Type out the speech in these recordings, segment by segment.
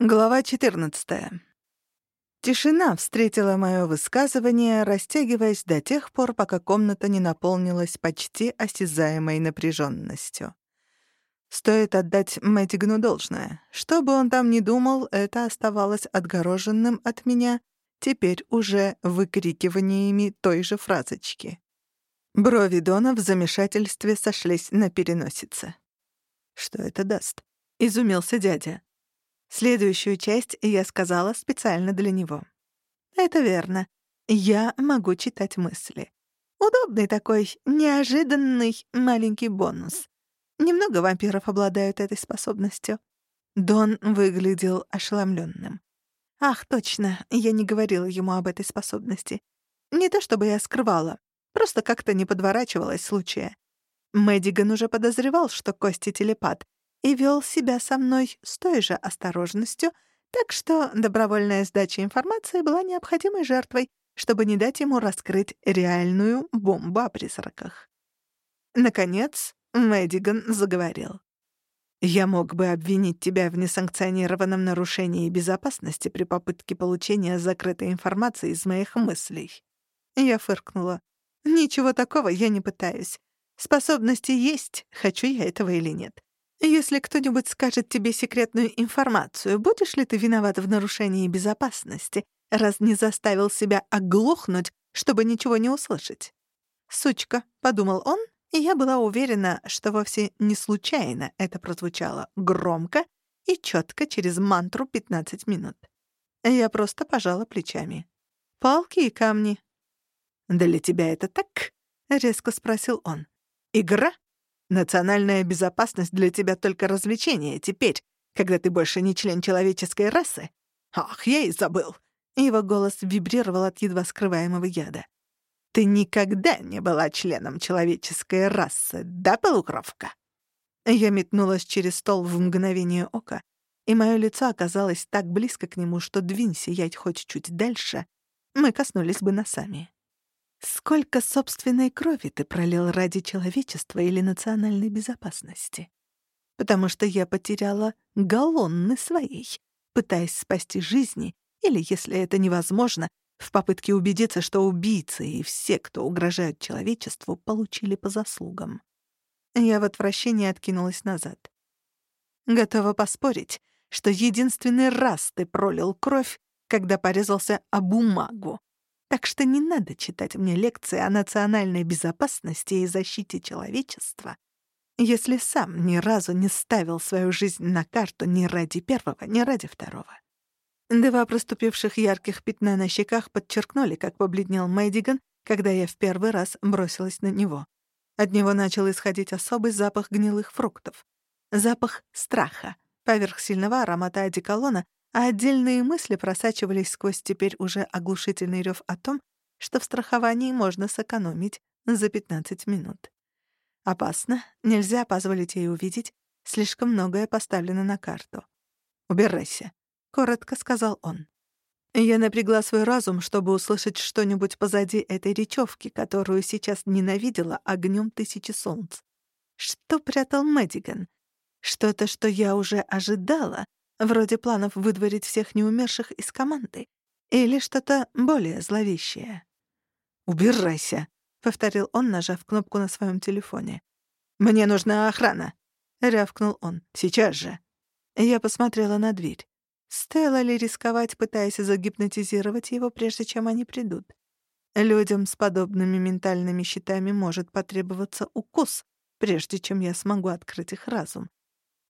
Глава 14. Тишина встретила моё высказывание, растягиваясь до тех пор, пока комната не наполнилась почти осязаемой напряжённостью. Стоит отдать Мэддигану должное. Что бы он там ни думал, это оставалось отгороженным от меня, теперь уже выкрикиваниями той же фразочки. Брови Дона в замешательстве сошлись на переносице. «Что это даст?» — изумился дядя. Следующую часть я сказала специально для него. Это верно. Я могу читать мысли. Удобный такой, неожиданный маленький бонус. Немного вампиров обладают этой способностью. Дон выглядел ошеломленным. Ах, точно, я не говорила ему об этой способности. Не то чтобы я скрывала, просто как-то не подворачивалась случая. Мэддиган уже подозревал, что Кости телепат, и вел себя со мной с той же осторожностью, так что добровольная сдача информации была необходимой жертвой, чтобы не дать ему раскрыть реальную бомбу о призраках. Наконец, Мэддиган заговорил. «Я мог бы обвинить тебя в несанкционированном нарушении безопасности при попытке получения закрытой информации из моих мыслей». Я фыркнула. «Ничего такого я не пытаюсь. Способности есть, хочу я этого или нет. Если кто-нибудь скажет тебе секретную информацию, будешь ли ты виноват в нарушении безопасности, раз не заставил себя оглохнуть, чтобы ничего не услышать? «Сучка», — подумал он, и я была уверена, что вовсе не случайно это прозвучало громко и четко через мантру 15 минут. Я просто пожала плечами. «Палки и камни». «Для тебя это так?» — резко спросил он. «Игра Национальная безопасность для тебя только развлечение теперь, когда ты больше не член человеческой расы. Ах, я и забыл. Его голос вибрировал от едва скрываемого яда. Ты никогда не была членом человеческой расы, да, полукровка? Я метнулась через стол в мгновение ока, и мое лицо оказалось так близко к нему, что двинь сиять хоть чуть дальше, мы коснулись бы носами. Сколько собственной крови ты пролил ради человечества или национальной безопасности? Потому что я потеряла галлонны своей, пытаясь спасти жизни, или, если это невозможно, в попытке убедиться, что убийцы и все, кто угрожают человечеству, получили по заслугам. Я в отвращении откинулась назад. Готова поспорить, что единственный раз ты пролил кровь, когда порезался о бумагу, так что не надо читать мне лекции о национальной безопасности и защите человечества, если сам ни разу не ставил свою жизнь на карту ни ради первого, ни ради второго. Два проступивших ярких пятна на щеках подчеркнули, как побледнел Мэддиган, когда я в первый раз бросилась на него. От него начал исходить особый запах гнилых фруктов. Запах страха, поверх сильного аромата одеколона, а отдельные мысли просачивались сквозь теперь уже оглушительный рев о том, что в страховании можно сэкономить за 15 минут. Опасно, нельзя позволить ей увидеть, слишком многое поставлено на карту. «Убирайся», — коротко сказал он. Я напрягла свой разум, чтобы услышать что-нибудь позади этой речевки, которую сейчас ненавидела огнем тысячи солнц. Что прятал Мэддиган? Что-то, что я уже ожидала, Вроде планов выдворить всех неумерших из команды. Или что-то более зловещее. «Убирайся», — повторил он, нажав кнопку на своем телефоне. «Мне нужна охрана», — рявкнул он. «Сейчас же». Я посмотрела на дверь. Стоило ли рисковать, пытаясь загипнотизировать его, прежде чем они придут? Людям с подобными ментальными щитами может потребоваться укус, прежде чем я смогу открыть их разум.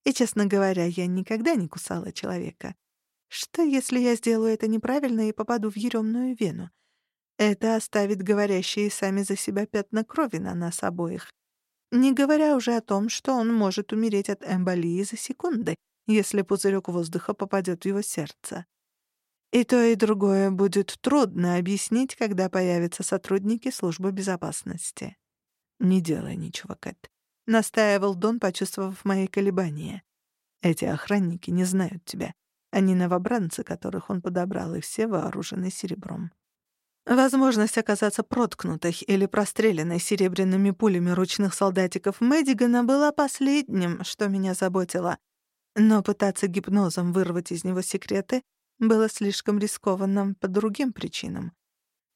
И, честно говоря, я никогда не кусала человека. Что, если я сделаю это неправильно и попаду в еремную вену? Это оставит говорящие сами за себя пятна крови на нас обоих. Не говоря уже о том, что он может умереть от эмболии за секунды, если пузырек воздуха попадет в его сердце. И то, и другое будет трудно объяснить, когда появятся сотрудники службы безопасности. «Не делай ничего, Кэт настаивал Дон, почувствовав мои колебания. Эти охранники не знают тебя. Они новобранцы, которых он подобрал, и все вооружены серебром. Возможность оказаться проткнутой или простреленной серебряными пулями ручных солдатиков Мэддигана была последним, что меня заботило. Но пытаться гипнозом вырвать из него секреты было слишком рискованным по другим причинам.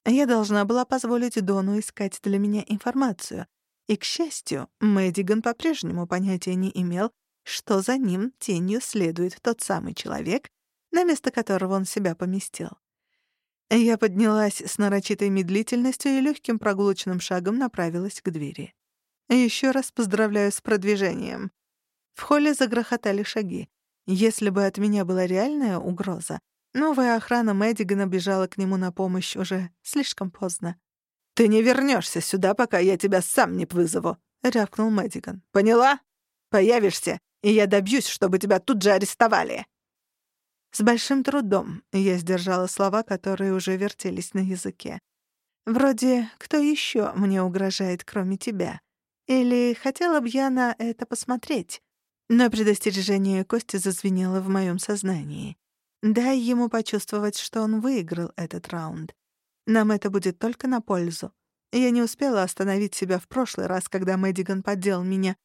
Я должна была позволить Дону искать для меня информацию. И, к счастью, Мэддиган по-прежнему понятия не имел, что за ним тенью следует тот самый человек, на место которого он себя поместил. Я поднялась с нарочитой медлительностью и легким прогулочным шагом направилась к двери. Еще раз поздравляю с продвижением. В холле загрохотали шаги. Если бы от меня была реальная угроза, новая охрана Мэддигана бежала к нему на помощь уже слишком поздно. «Ты не вернешься сюда, пока я тебя сам не вызову», — рявкнул Мэддиган. «Поняла? Появишься, и я добьюсь, чтобы тебя тут же арестовали». С большим трудом я сдержала слова, которые уже вертелись на языке. Вроде «Кто еще мне угрожает, кроме тебя?» Или «Хотела бы я на это посмотреть?» Но предостережение Кости зазвенело в моем сознании. Дай ему почувствовать, что он выиграл этот раунд. Нам это будет только на пользу. Я не успела остановить себя в прошлый раз, когда Мэддиган поддел меня,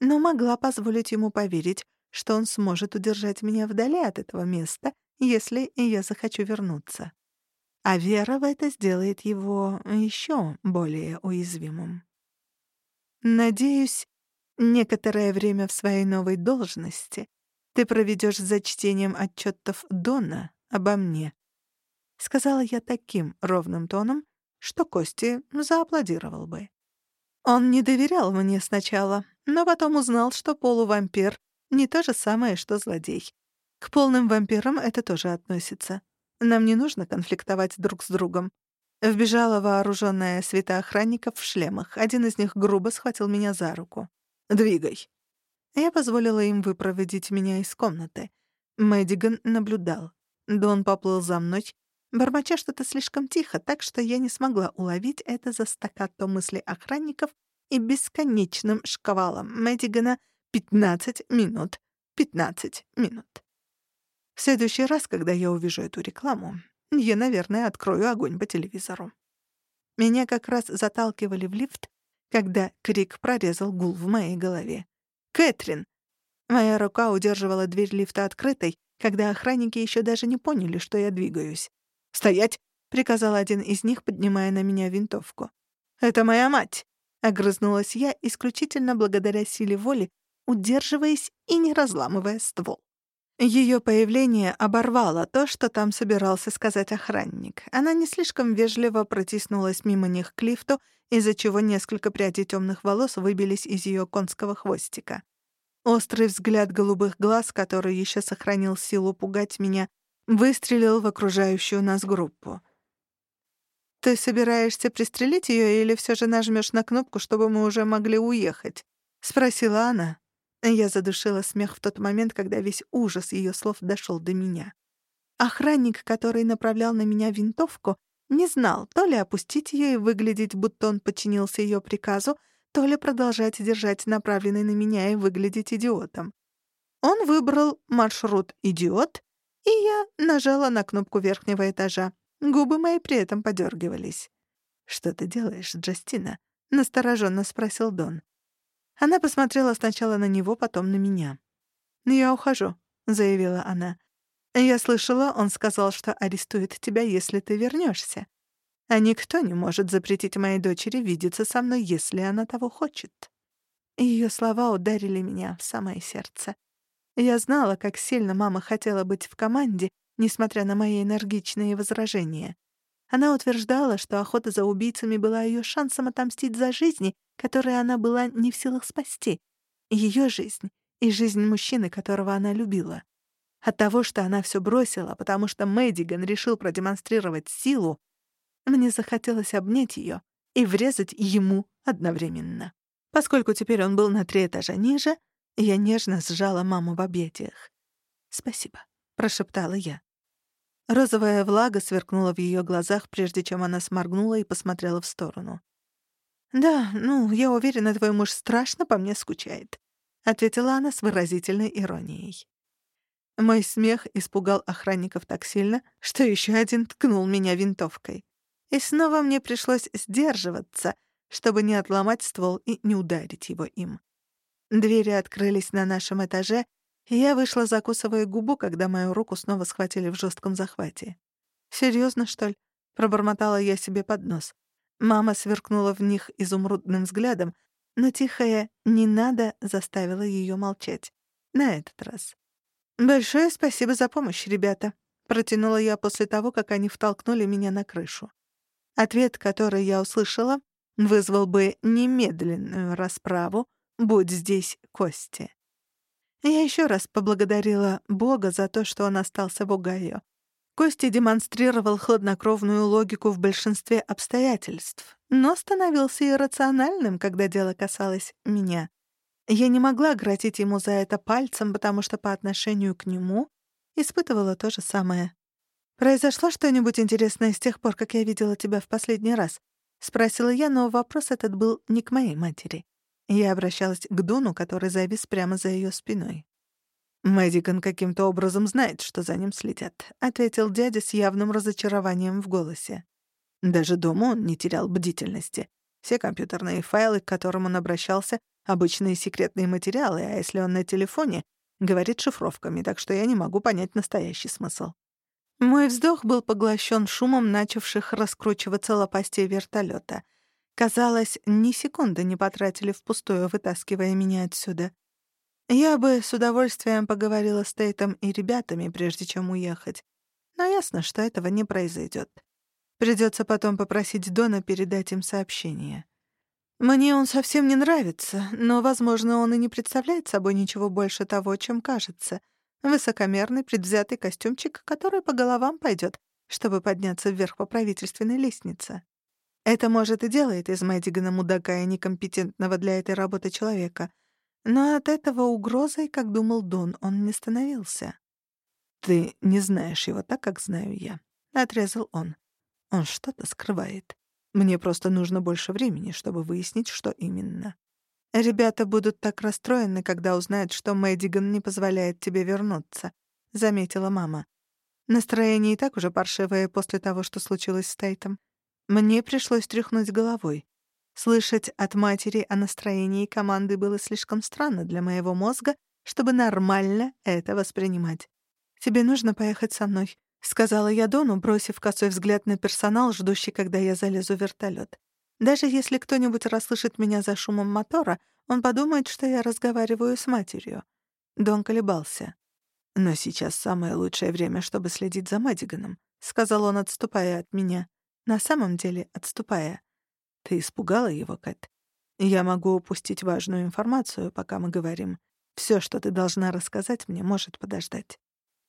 но могла позволить ему поверить, что он сможет удержать меня вдали от этого места, если я захочу вернуться. А вера в это сделает его еще более уязвимым. Надеюсь, некоторое время в своей новой должности ты проведешь за чтением отчетов Дона обо мне. Сказала я таким ровным тоном, что Кости зааплодировал бы. Он не доверял мне сначала, но потом узнал, что полувампир не то же самое, что злодей. К полным вампирам это тоже относится. Нам не нужно конфликтовать друг с другом. Вбежала вооруженная свита охранников в шлемах. Один из них грубо схватил меня за руку. «Двигай». Я позволила им выпроводить меня из комнаты. Мэддиган наблюдал. Дон поплыл за мной, бормоча что-то слишком тихо, так что я не смогла уловить это за стаккато мысли охранников и бесконечным шквалом Мэддигана — Пятнадцать минут. Пятнадцать минут. В следующий раз, когда я увижу эту рекламу, я, наверное, открою огонь по телевизору. Меня как раз заталкивали в лифт, когда крик прорезал гул в моей голове. «Кэтрин!» Моя рука удерживала дверь лифта открытой, когда охранники еще даже не поняли, что я двигаюсь. «Стоять!» — приказал один из них, поднимая на меня винтовку. «Это моя мать!» — огрызнулась я исключительно благодаря силе воли, удерживаясь и не разламывая ствол. Ее появление оборвало то, что там собирался сказать охранник. Она не слишком вежливо протиснулась мимо них к лифту, из-за чего несколько прядей темных волос выбились из ее конского хвостика. Острый взгляд голубых глаз, который еще сохранил силу пугать меня, выстрелил в окружающую нас группу. «Ты собираешься пристрелить ее или все же нажмешь на кнопку, чтобы мы уже могли уехать?» — спросила она. Я задушила смех в тот момент, когда весь ужас ее слов дошел до меня. Охранник, который направлял на меня винтовку, не знал, то ли опустить ее и выглядеть, будто он подчинился ее приказу, то ли продолжать держать направленный на меня и выглядеть идиотом. Он выбрал маршрут «Идиот», и я нажала на кнопку верхнего этажа. Губы мои при этом подергивались. «Что ты делаешь, Джастина?» — настороженно спросил Дон. Она посмотрела сначала на него, потом на меня. «Я ухожу», — заявила она. «Я слышала, он сказал, что арестует тебя, если ты вернешься. А никто не может запретить моей дочери видеться со мной, если она того хочет». Ее слова ударили меня в самое сердце. Я знала, как сильно мама хотела быть в команде, несмотря на мои энергичные возражения. Она утверждала, что охота за убийцами была ее шансом отомстить за жизни, которые она была не в силах спасти. Ее жизнь и жизнь мужчины, которого она любила. От того, что она все бросила, потому что Мэддиган решил продемонстрировать силу, мне захотелось обнять ее и врезать ему одновременно. Поскольку теперь он был на три этажа ниже, я нежно сжала маму в объятиях. «Спасибо», — прошептала я. Розовая влага сверкнула в ее глазах, прежде чем она сморгнула и посмотрела в сторону. «Да, ну, я уверена, твой муж страшно по мне скучает», — ответила она с выразительной иронией. Мой смех испугал охранников так сильно, что еще один ткнул меня винтовкой. И снова мне пришлось сдерживаться, чтобы не отломать ствол и не ударить его им. Двери открылись на нашем этаже, Я вышла, закусывая губу, когда мою руку снова схватили в жестком захвате. «Серьезно, что ли?» — пробормотала я себе под нос. Мама сверкнула в них изумрудным взглядом, но тихое «не надо» заставило ее молчать. На этот раз. «Большое спасибо за помощь, ребята», — протянула я после того, как они втолкнули меня на крышу. Ответ, который я услышала, вызвал бы немедленную расправу, будь здесь Кости. Я еще раз поблагодарила Бога за то, что он остался в Огайо. Кости демонстрировал хладнокровную логику в большинстве обстоятельств, но становился иррациональным, когда дело касалось меня. Я не могла грозить ему за это пальцем, потому что по отношению к нему испытывала то же самое. «Произошло что-нибудь интересное с тех пор, как я видела тебя в последний раз?» — спросила я, но вопрос этот был не к моей матери. Я обращалась к Дуну, который завис прямо за ее спиной. «Мэддиган каким-то образом знает, что за ним следят», — ответил дядя с явным разочарованием в голосе. Даже дома он не терял бдительности. Все компьютерные файлы, к которым он обращался, Обычные секретные материалы, а если он на телефоне, говорит шифровками, так что я не могу понять настоящий смысл. Мой вздох был поглощен шумом начавших раскручиваться лопастей вертолета. Казалось, ни секунды не потратили впустую, вытаскивая меня отсюда. Я бы с удовольствием поговорила с Тейтом и ребятами, прежде чем уехать. Но ясно, что этого не произойдет. Придется потом попросить Дона передать им сообщение. Мне он совсем не нравится, но, возможно, он и не представляет собой ничего больше того, чем кажется. Высокомерный, предвзятый костюмчик, который по головам пойдет, чтобы подняться вверх по правительственной лестнице. Это, может, и делает из Мэддигана мудака и некомпетентного для этой работы человека. Но от этого угрозой, как думал Дон, он не становился. «Ты не знаешь его так, как знаю я», — отрезал он. «Он что-то скрывает. Мне просто нужно больше времени, чтобы выяснить, что именно. Ребята будут так расстроены, когда узнают, что Мэддиган не позволяет тебе вернуться, заметила мама. Настроение и так уже паршивое после того, что случилось с Тейтом. Мне пришлось тряхнуть головой. Слышать от матери о настроении команды было слишком странно для моего мозга, чтобы нормально это воспринимать. «Тебе нужно поехать со мной», — сказала я Дону, бросив косой взгляд на персонал, ждущий, когда я залезу в вертолет. «Даже если кто-нибудь расслышит меня за шумом мотора, он подумает, что я разговариваю с матерью». Дон колебался. «Но сейчас самое лучшее время, чтобы следить за Мадиганом», — сказал он, отступая от меня. На самом деле, отступая. «Ты испугала его, Кэт? Я могу упустить важную информацию, пока мы говорим. Все, что ты должна рассказать мне, может подождать».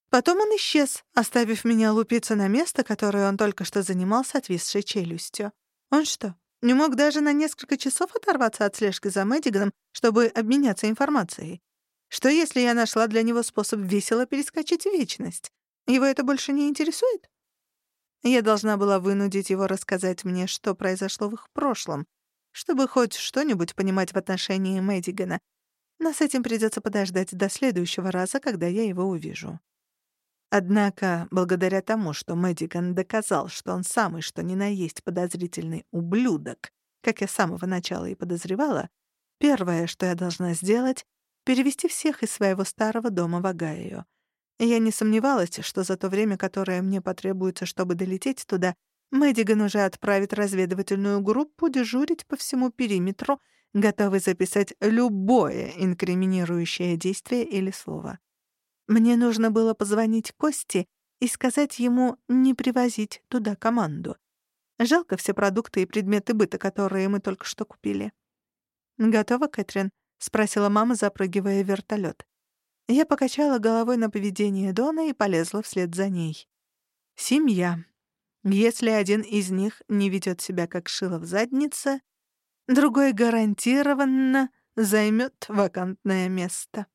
Потом он исчез, оставив меня лупиться на место, которое он только что занимал с отвисшей челюстью. Он что, не мог даже на несколько часов оторваться от слежки за Мэддиганом, чтобы обменяться информацией? Что если я нашла для него способ весело перескочить в вечность? Его это больше не интересует? Я должна была вынудить его рассказать мне, что произошло в их прошлом, чтобы хоть что-нибудь понимать в отношении Мэддигана. Но с этим придется подождать до следующего раза, когда я его увижу. Однако, благодаря тому, что Мэддиган доказал, что он самый что ни на есть подозрительный ублюдок, как я с самого начала и подозревала, первое, что я должна сделать — перевести всех из своего старого дома в Агаю. Я не сомневалась, что за то время, которое мне потребуется, чтобы долететь туда, Мэддиган уже отправит разведывательную группу дежурить по всему периметру, готовый записать любое инкриминирующее действие или слово. Мне нужно было позвонить Косте и сказать ему не привозить туда команду. Жалко все продукты и предметы быта, которые мы только что купили. «Готова, Кэтрин?» — спросила мама, запрыгивая в вертолет. Я покачала головой на поведение Дона и полезла вслед за ней. «Семья. Если один из них не ведет себя как шило в заднице, другой гарантированно займет вакантное место».